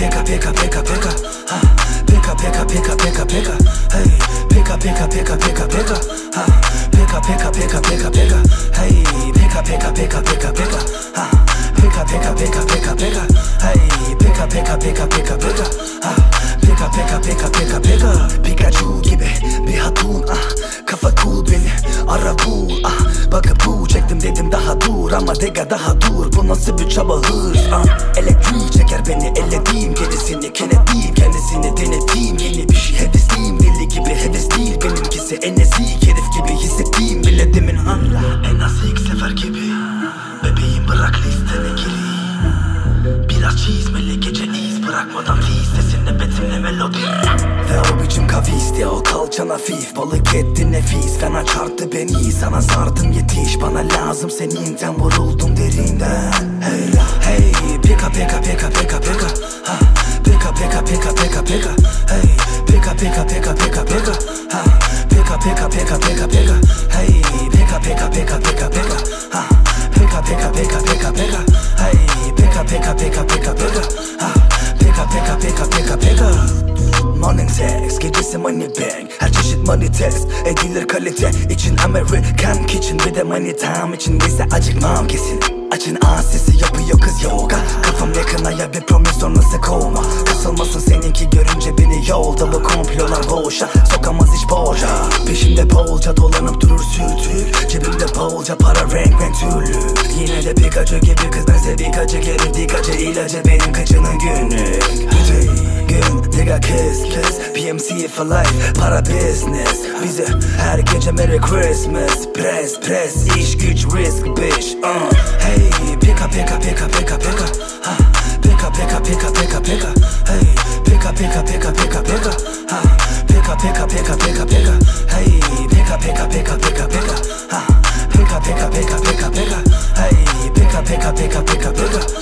Pick up, pick up, pick up, pick picker, picker, Pick up, pick up, pick up, pick up, Hey, Pick up, pick up, pick up, picker, picker, picker, Pick up, pick up, pick up, pick up, Hey, Pick up, pick up, pick up, picker, picker, picker, Pick up, pick up, pick up, pick up, Hey, Pick up, pick up, pick up, pick up, ah! Pick picker, picker, picker, picker, picker. Huh. Picker, picker, picker, picker, picker. Pikachu gibi bir hatun. Ama dega daha dur bu nasıl bir çaba hırs ah elektriği çeker beni ellediğim gerisini kenetliyim kendisini deneteyim yeni bir şey hevesliyim deli gibi heves değil. Benimkisi en ezik herif gibi hissettiğim. Bile demin ha en az ilk sefer gibi. Bebeğim bırak listene gireyim. Biraz çizmeli geceliyiz bırakmadan fiz Sesinle betimle melodi Ve o kalçan hafif Balık etti nefis fena çarptı beni Sana sardım yetiş bana lazım seninden Vuruldum derinden Hey hey peka peka peka peka peka ha Peka peka peka peka Hey peka peka peka peka peka ha Peka peka peka peka Hey peka peka peka peka peka ha Peka peka peka peka Hey peka peka peka peka peka Text, edilir kalite için American kitchen. Bir de time için Bize acıkmam kesin. Açın ağız sesi yapıyor kız yoga. Kafam yakın aya bir promis sonrası kovma Kasılmasın seninki görünce beni yolda Bu komplolar boşa sokamaz hiç boşa Peşimde bolca dolanıp durur sürtük Cebimde bolca para renk renk türlü. Yine de Pikachu gibi kız. Bense Pikachu geri Pikachu ilacı benim kaçının günlük Gece gün Nigga kiss kiss PMC for life para business Bize her gece Merry Christmas Press press iş güç risk bitch uh. Hey pika pika pika pika pika ha Pika pika pika pika pika Hey pika pika pika pika pika ha Pika pika pika pika pika Hey pika pika pika pika pika ha Pika pika pika pika pika Hey pika pika pika pika pika